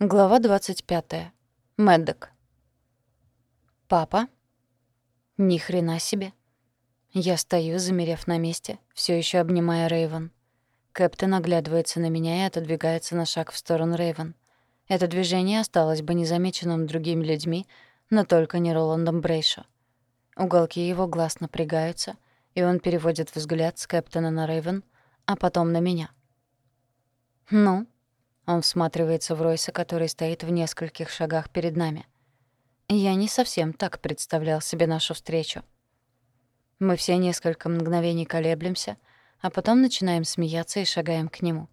Глава 25. Мэддок. Папа? Ни хрена себе. Я стою, замерев на месте, все еще обнимая Рейвен. Кэптен оглядывается на меня и отодвигается на шаг в сторону Рейвен. Это движение осталось бы незамеченным другими людьми, но только не Роландом Брейшо. Уголки его глаз напрягаются, и он переводит взгляд с Кэптена на Рейвен, а потом на меня. «Ну?» Он всматривается в Ройса, который стоит в нескольких шагах перед нами. Я не совсем так представлял себе нашу встречу. Мы все несколько мгновений колеблемся, а потом начинаем смеяться и шагаем к нему.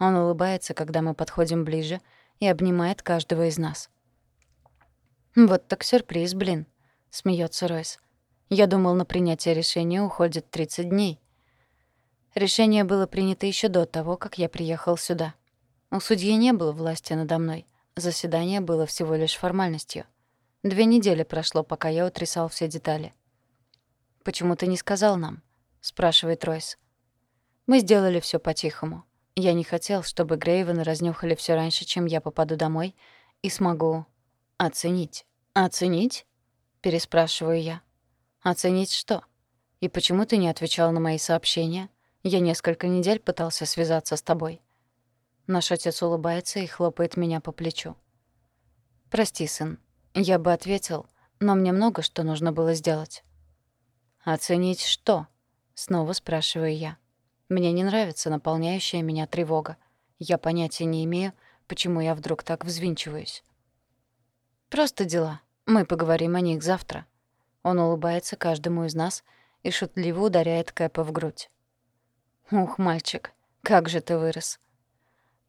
Он улыбается, когда мы подходим ближе, и обнимает каждого из нас. «Вот так сюрприз, блин», — смеется Ройс. «Я думал, на принятие решения уходит 30 дней». Решение было принято еще до того, как я приехал сюда. У судьи не было власти надо мной. Заседание было всего лишь формальностью. Две недели прошло, пока я утрясал все детали. «Почему ты не сказал нам?» — спрашивает Ройс. «Мы сделали все по-тихому. Я не хотел, чтобы Грейвены разнюхали все раньше, чем я попаду домой, и смогу оценить». «Оценить?» — переспрашиваю я. «Оценить что? И почему ты не отвечал на мои сообщения? Я несколько недель пытался связаться с тобой». Наш отец улыбается и хлопает меня по плечу. «Прости, сын. Я бы ответил, но мне много что нужно было сделать». «Оценить что?» — снова спрашиваю я. Мне не нравится наполняющая меня тревога. Я понятия не имею, почему я вдруг так взвинчиваюсь. «Просто дела. Мы поговорим о них завтра». Он улыбается каждому из нас и шутливо ударяет Кэпа в грудь. «Ух, мальчик, как же ты вырос!»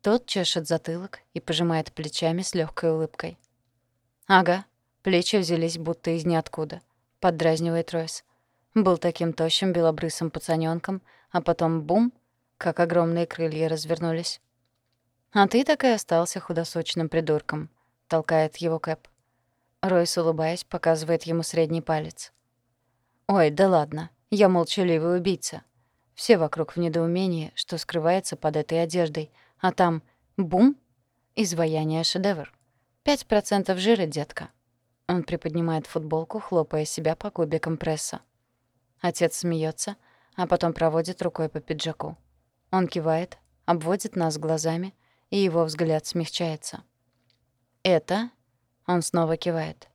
Тот чешет затылок и пожимает плечами с легкой улыбкой. «Ага, плечи взялись будто из ниоткуда», — поддразнивает Ройс. Был таким тощим белобрысым пацанёнком, а потом бум, как огромные крылья развернулись. «А ты так и остался худосочным придурком», — толкает его Кэп. Ройс, улыбаясь, показывает ему средний палец. «Ой, да ладно, я молчаливый убийца». Все вокруг в недоумении, что скрывается под этой одеждой — а там бум — изваяние шедевр. Пять процентов жира, детка. Он приподнимает футболку, хлопая себя по кубикам пресса. Отец смеется, а потом проводит рукой по пиджаку. Он кивает, обводит нас глазами, и его взгляд смягчается. «Это?» — он снова кивает.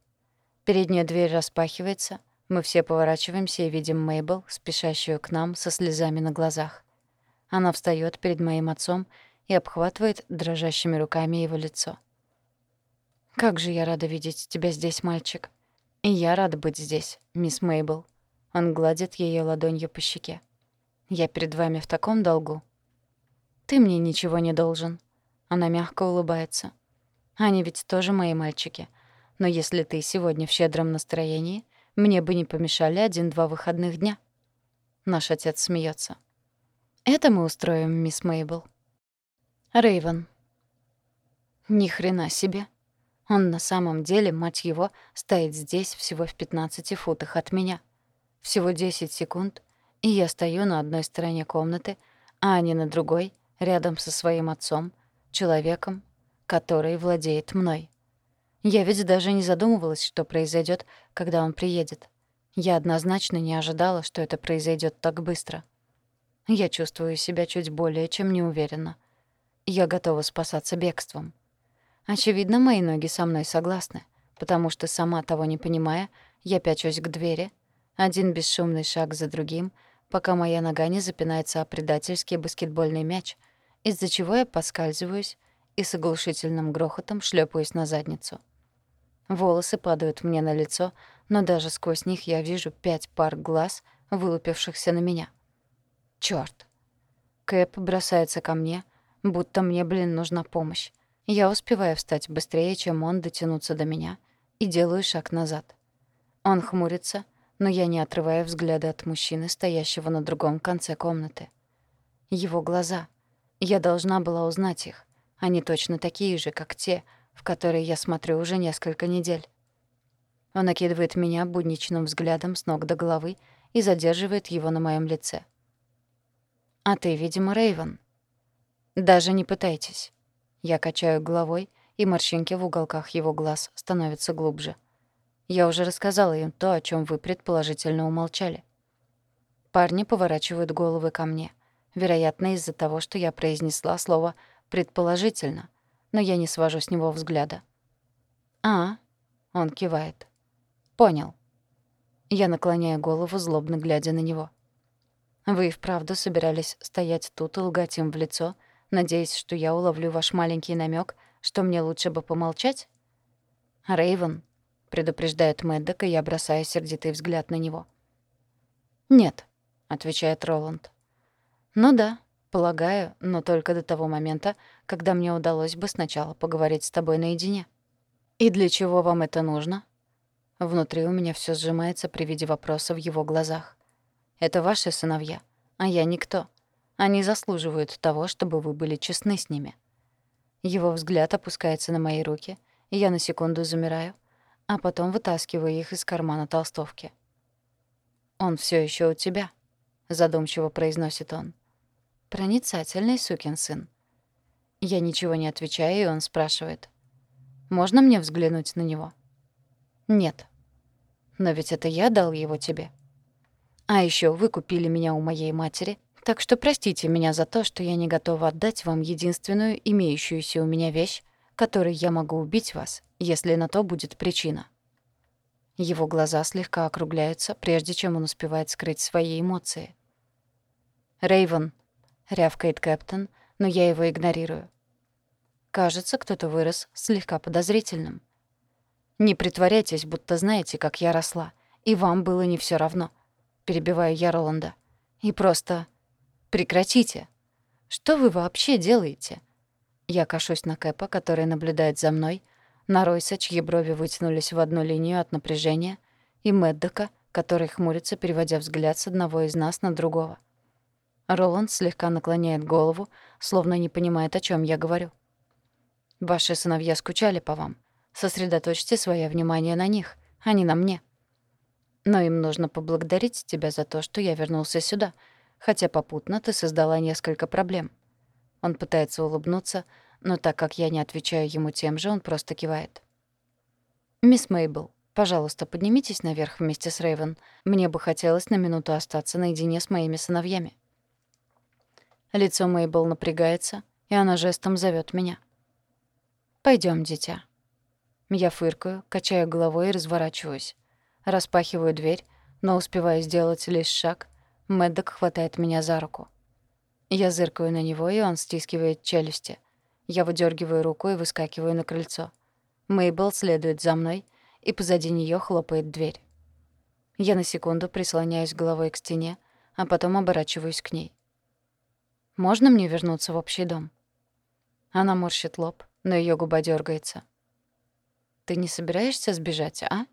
Передняя дверь распахивается, мы все поворачиваемся и видим Мейбл, спешащую к нам со слезами на глазах. Она встаёт перед моим отцом и обхватывает дрожащими руками его лицо. «Как же я рада видеть тебя здесь, мальчик. И я рада быть здесь, мисс Мейбл». Он гладит ее ладонью по щеке. «Я перед вами в таком долгу». «Ты мне ничего не должен». Она мягко улыбается. «Они ведь тоже мои мальчики. Но если ты сегодня в щедром настроении, мне бы не помешали один-два выходных дня». Наш отец смеется. «Это мы устроим, мисс Мейбл». Рейвен. Ни хрена себе. Он на самом деле, мать его, стоит здесь всего в 15 футах от меня. Всего 10 секунд, и я стою на одной стороне комнаты, а не на другой, рядом со своим отцом, человеком, который владеет мной. Я ведь даже не задумывалась, что произойдет, когда он приедет. Я однозначно не ожидала, что это произойдет так быстро. Я чувствую себя чуть более чем неуверенно — я готова спасаться бегством. Очевидно, мои ноги со мной согласны, потому что, сама того не понимая, я пячусь к двери, один бесшумный шаг за другим, пока моя нога не запинается о предательский баскетбольный мяч, из-за чего я поскальзываюсь и с оглушительным грохотом шлепаюсь на задницу. Волосы падают мне на лицо, но даже сквозь них я вижу пять пар глаз, вылупившихся на меня. Чёрт! Кэп бросается ко мне — Будто мне, блин, нужна помощь. Я успеваю встать быстрее, чем он дотянуться до меня, и делаю шаг назад. Он хмурится, но я не отрываю взгляда от мужчины, стоящего на другом конце комнаты. Его глаза. Я должна была узнать их. Они точно такие же, как те, в которые я смотрю уже несколько недель. Он окидывает меня будничным взглядом с ног до головы и задерживает его на моем лице. «А ты, видимо, Рейвен», «Даже не пытайтесь». Я качаю головой и морщинки в уголках его глаз становятся глубже. Я уже рассказала им то, о чем вы предположительно умолчали. Парни поворачивают головы ко мне. Вероятно, из-за того, что я произнесла слово «предположительно», но я не свожу с него взгляда. «А?» — он кивает. «Понял». Я наклоняю голову, злобно глядя на него. «Вы и вправду собирались стоять тут и лгать им в лицо, надеясь, что я уловлю ваш маленький намек, что мне лучше бы помолчать?» Рейвен предупреждает Мэддок, и я бросаю сердитый взгляд на него. «Нет», — отвечает Роланд. «Ну да, полагаю, но только до того момента, когда мне удалось бы сначала поговорить с тобой наедине». «И для чего вам это нужно?» Внутри у меня все сжимается при виде вопроса в его глазах. «Это ваши сыновья, а я никто. Они заслуживают того, чтобы вы были честны с ними». Его взгляд опускается на мои руки, и я на секунду замираю, а потом вытаскиваю их из кармана толстовки. «Он все еще у тебя», — задумчиво произносит он. «Проницательный сукин сын». Я ничего не отвечаю, и он спрашивает. «Можно мне взглянуть на него?» «Нет». «Но ведь это я дал его тебе». «А еще вы купили меня у моей матери, так что простите меня за то, что я не готова отдать вам единственную имеющуюся у меня вещь, которой я могу убить вас, если на то будет причина». Его глаза слегка округляются, прежде чем он успевает скрыть свои эмоции. Рейвен, рявкает Кэптон, но я его игнорирую. Кажется, кто-то вырос слегка подозрительным. Не притворяйтесь, будто знаете, как я росла, и вам было не все равно. Перебиваю я Роланда. И просто прекратите. Что вы вообще делаете? Я кашусь на Кэпа, который наблюдает за мной, на Ройса, чьи брови вытянулись в одну линию от напряжения, и Мэддока, который хмурится, переводя взгляд с одного из нас на другого. Роланд слегка наклоняет голову, словно не понимает, о чем я говорю. «Ваши сыновья скучали по вам. Сосредоточьте свое внимание на них, а не на мне. Но им нужно поблагодарить тебя за то, что я вернулся сюда, хотя попутно ты создала несколько проблем». Он пытается улыбнуться, но так как я не отвечаю ему тем же, он просто кивает. «Мисс Мейбл, пожалуйста, поднимитесь наверх вместе с Рэйвен. Мне бы хотелось на минуту остаться наедине с моими сыновьями». Лицо Мейбл напрягается, и она жестом зовет меня. Пойдем, дитя». Я фыркаю, качаю головой и разворачиваюсь. Распахиваю дверь, но успеваю сделать лишь шаг. Мэддок хватает меня за руку. Я зыркаю на него, и он стискивает челюсти — я выдергиваю руку и выскакиваю на крыльцо. Мейбл следует за мной, и позади нее хлопает дверь. Я на секунду прислоняюсь головой к стене, а потом оборачиваюсь к ней. «Можно мне вернуться в общий дом?» Она морщит лоб, но ее губа дергается. «Ты не собираешься сбежать, а?»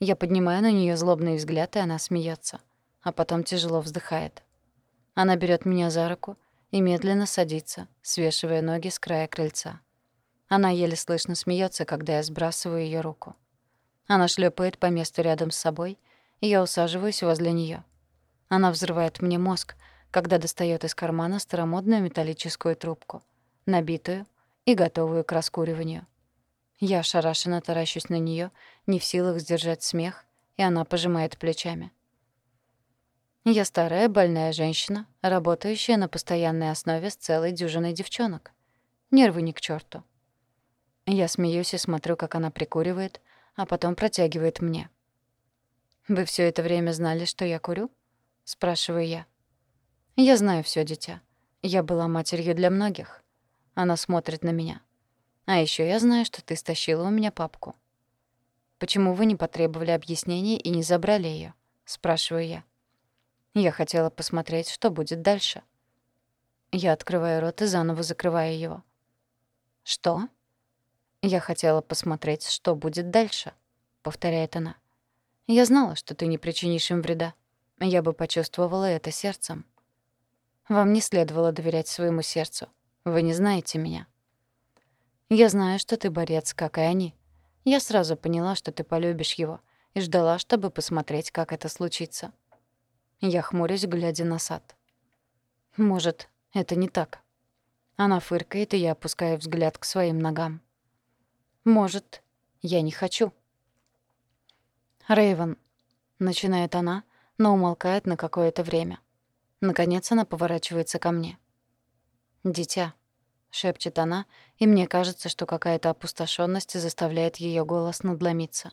Я поднимаю на нее злобный взгляд, и она смеется, а потом тяжело вздыхает. Она берет меня за руку и медленно садится, свешивая ноги с края крыльца. Она еле слышно смеется, когда я сбрасываю ее руку. Она шлепает по месту рядом с собой, и я усаживаюсь возле нее. Она взрывает мне мозг, когда достает из кармана старомодную металлическую трубку, набитую и готовую к раскуриванию. Я ошарашенно таращусь на нее, не в силах сдержать смех, и она пожимает плечами. Я старая, больная женщина, работающая на постоянной основе с целой дюжиной девчонок. Нервы ни к черту. Я смеюсь и смотрю, как она прикуривает, а потом протягивает мне. «Вы все это время знали, что я курю?» — спрашиваю я. «Я знаю все, дитя. Я была матерью для многих». Она смотрит на меня. «А еще я знаю, что ты стащила у меня папку». «Почему вы не потребовали объяснений и не забрали ее? спрашиваю я. Я хотела посмотреть, что будет дальше. Я открываю рот и заново закрываю его. «Что?» «Я хотела посмотреть, что будет дальше», — повторяет она. «Я знала, что ты не причинишь им вреда. Я бы почувствовала это сердцем». «Вам не следовало доверять своему сердцу. Вы не знаете меня». «Я знаю, что ты борец, как и они. Я сразу поняла, что ты полюбишь его, и ждала, чтобы посмотреть, как это случится». Я хмурюсь, глядя на сад. Может, это не так. Она фыркает, и я опускаю взгляд к своим ногам. Может, я не хочу. Рейвен, начинает она, но умолкает на какое-то время. Наконец она поворачивается ко мне. «Дитя», — шепчет она, и мне кажется, что какая-то опустошенность заставляет ее голос надломиться.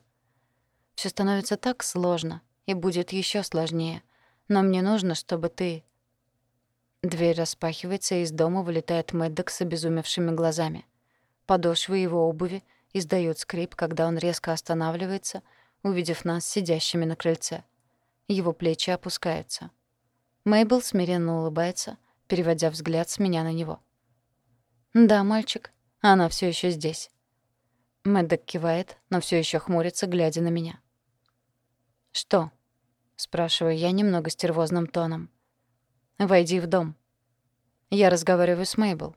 Все становится так сложно, и будет еще сложнее. Но мне нужно, чтобы ты...» Дверь распахивается, и из дома вылетает Мэддок с обезумевшими глазами. Подошвы его обуви издают скрип, когда он резко останавливается, увидев нас сидящими на крыльце. Его плечи опускаются. Мейбл смиренно улыбается, переводя взгляд с меня на него. «Да, мальчик, она все еще здесь». Мэддок кивает, но все еще хмурится, глядя на меня. «Что?» — спрашиваю я немного стервозным тоном. «Войди в дом». Я разговариваю с Мейбл.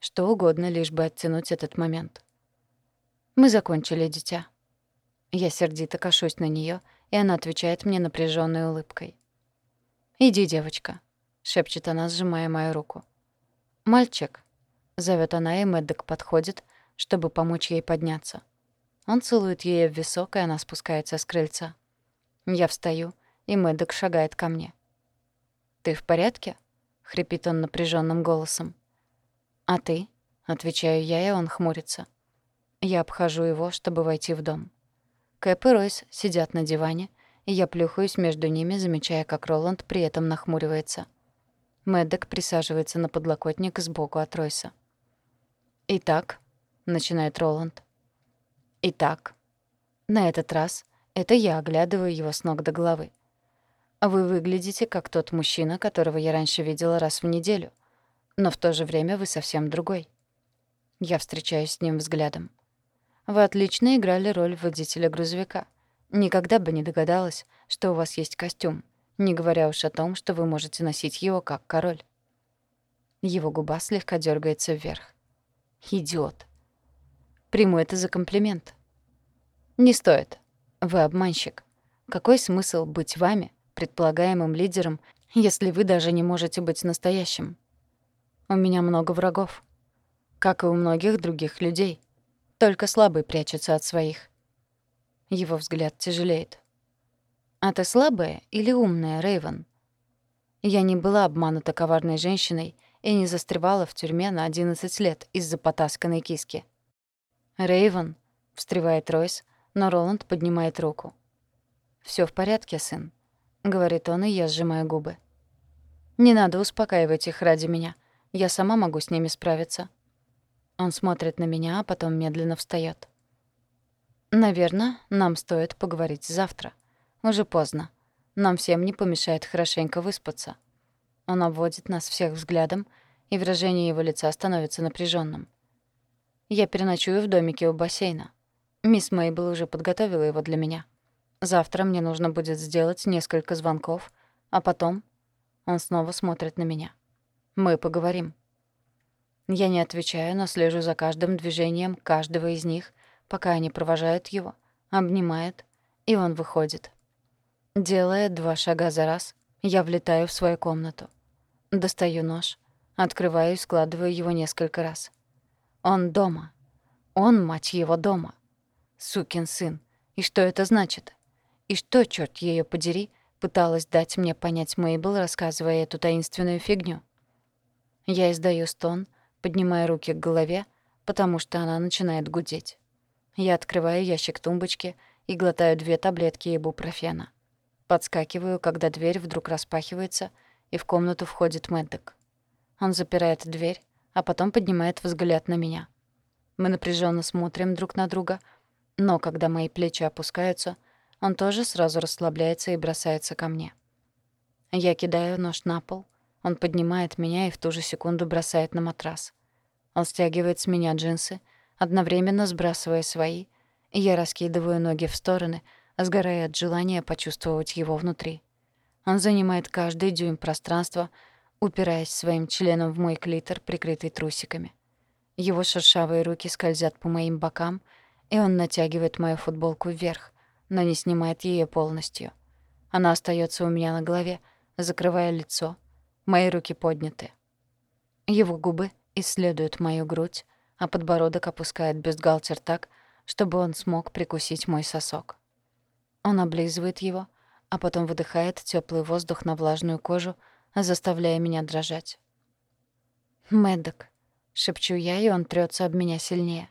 Что угодно, лишь бы оттянуть этот момент. «Мы закончили, дитя». Я сердито кашусь на нее, и она отвечает мне напряженной улыбкой. «Иди, девочка», — шепчет она, сжимая мою руку. «Мальчик», — зовет она, и Мэддок подходит, чтобы помочь ей подняться. Он целует ее в висок, и она спускается с крыльца. Я встаю, и Мэддок шагает ко мне. «Ты в порядке?» — хрипит он напряженным голосом. «А ты?» — отвечаю я, и он хмурится. Я обхожу его, чтобы войти в дом. Кэп и Ройс сидят на диване, и я плюхаюсь между ними, замечая, как Роланд при этом нахмуривается. Мэддок присаживается на подлокотник сбоку от Ройса. «Итак», — начинает Роланд. «Итак». На этот раз это я оглядываю его с ног до головы. «Вы выглядите как тот мужчина, которого я раньше видела раз в неделю, но в то же время вы совсем другой». Я встречаюсь с ним взглядом. Вы отлично играли роль водителя грузовика. Никогда бы не догадалась, что у вас есть костюм, не говоря уж о том, что вы можете носить его как король. Его губа слегка дергается вверх. Идиот. Приму это за комплимент. Не стоит. Вы обманщик. Какой смысл быть вами, предполагаемым лидером, если вы даже не можете быть настоящим? У меня много врагов. Как и у многих других людей. Только слабый прячется от своих. Его взгляд тяжелеет. «А ты слабая или умная, Рейвен?» Я не была обманута коварной женщиной и не застревала в тюрьме на 11 лет из-за потасканной киски. «Рейвен», — встревает Ройс, но Роланд поднимает руку. Всё в порядке, сын», — говорит он, и я сжимаю губы. «Не надо успокаивать их ради меня. Я сама могу с ними справиться. Он смотрит на меня, а потом медленно встаёт. Наверное, нам стоит поговорить завтра. Уже поздно. Нам всем не помешает хорошенько выспаться. Он обводит нас всех взглядом, и выражение его лица становится напряженным. Я переночую в домике у бассейна. Мисс Мейбл уже подготовила его для меня. Завтра мне нужно будет сделать несколько звонков, а потом он снова смотрит на меня. Мы поговорим. Я не отвечаю, но слежу за каждым движением каждого из них, пока они провожают его, обнимают, и он выходит. Делая два шага за раз, я влетаю в свою комнату. Достаю нож, открываю и складываю его несколько раз. Он дома. Он, мать его, дома. Сукин сын. И что это значит? И что, черт ее подери, пыталась дать мне понять Мейбл, рассказывая эту таинственную фигню? Я издаю стон, поднимая руки к голове, потому что она начинает гудеть. Я открываю ящик тумбочки и глотаю две таблетки ибупрофена. Подскакиваю, когда дверь вдруг распахивается, и в комнату входит Мэддок. Он запирает дверь, а потом поднимает взгляд на меня. Мы напряженно смотрим друг на друга, но когда мои плечи опускаются, он тоже сразу расслабляется и бросается ко мне. Я кидаю нож на пол, он поднимает меня и в ту же секунду бросает на матрас. Он стягивает с меня джинсы, одновременно сбрасывая свои, и я раскидываю ноги в стороны, сгорая от желания почувствовать его внутри. Он занимает каждый дюйм пространства, упираясь своим членом в мой клитор, прикрытый трусиками. Его шершавые руки скользят по моим бокам, и он натягивает мою футболку вверх, но не снимает ее полностью. Она остается у меня на голове, закрывая лицо, Мои руки подняты. Его губы исследуют мою грудь, а подбородок опускает бюстгальтер так, чтобы он смог прикусить мой сосок. Он облизывает его, а потом выдыхает теплый воздух на влажную кожу, заставляя меня дрожать. «Мэддок», — шепчу я, и он трется об меня сильнее.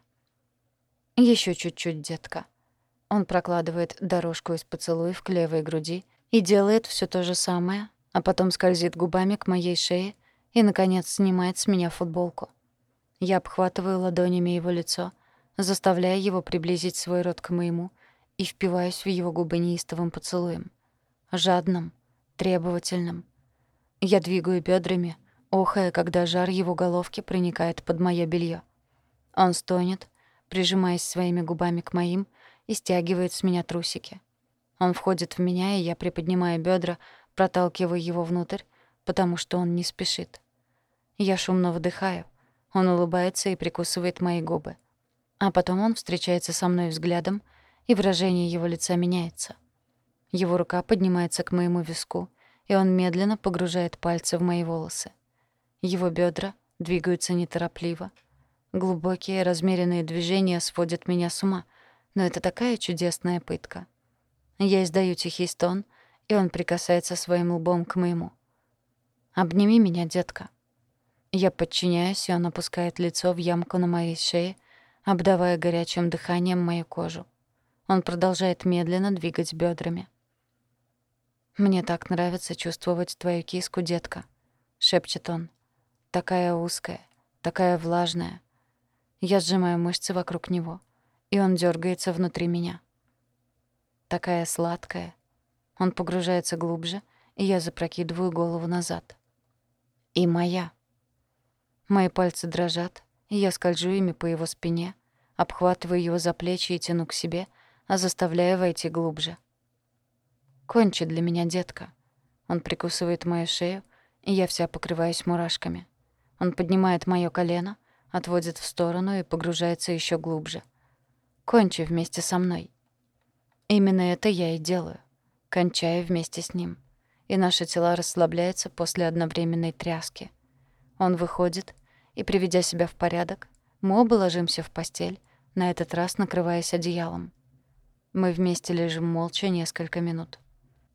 Еще чуть-чуть, детка». Он прокладывает дорожку из поцелуев к левой груди и делает все то же самое, а потом скользит губами к моей шее и, наконец, снимает с меня футболку. Я обхватываю ладонями его лицо, заставляя его приблизить свой рот к моему и впиваюсь в его губы неистовым поцелуем. Жадным, требовательным. Я двигаю бедрами, охая, когда жар его головки проникает под моё белье. Он стонет, прижимаясь своими губами к моим, и стягивает с меня трусики. Он входит в меня, и я приподнимаю бедра, проталкиваю его внутрь, потому что он не спешит. Я шумно вдыхаю. Он улыбается и прикусывает мои губы. А потом он встречается со мной взглядом, и выражение его лица меняется. Его рука поднимается к моему виску, и он медленно погружает пальцы в мои волосы. Его бедра двигаются неторопливо. Глубокие размеренные движения сводят меня с ума, но это такая чудесная пытка. Я издаю тихий стон, и он прикасается своим лбом к моему. «Обними меня, детка». Я подчиняюсь, и он опускает лицо в ямку на моей шее, обдавая горячим дыханием мою кожу. Он продолжает медленно двигать бедрами. «Мне так нравится чувствовать твою киску, детка», — шепчет он. «Такая узкая, такая влажная». Я сжимаю мышцы вокруг него, и он дергается внутри меня. Такая сладкая. Он погружается глубже, и я запрокидываю голову назад. И моя. Мои пальцы дрожат, и я скольжу ими по его спине, обхватываю его за плечи и тяну к себе, а заставляю войти глубже. «Кончи для меня, детка». Он прикусывает мою шею, и я вся покрываюсь мурашками. Он поднимает моё колено, отводит в сторону и погружается ещё глубже. «Кончи вместе со мной». Именно это я и делаю. Кончаю вместе с ним. И наши тела расслабляются после одновременной тряски. Он выходит, и, приведя себя в порядок, мы оба ложимся в постель, на этот раз накрываясь одеялом. Мы вместе лежим молча несколько минут.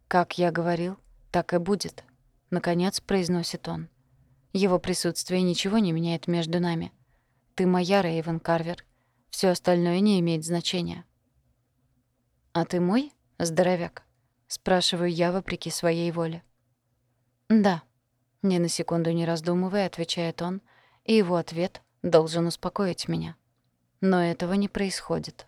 «Как я говорил, так и будет», — наконец произносит он. Его присутствие ничего не меняет между нами. Ты моя, Рейвен Карвер. Все остальное не имеет значения. «А ты мой, здоровяк?» — спрашиваю я вопреки своей воле. «Да», — ни на секунду не раздумывая, отвечает он, и его ответ должен успокоить меня. Но этого не происходит.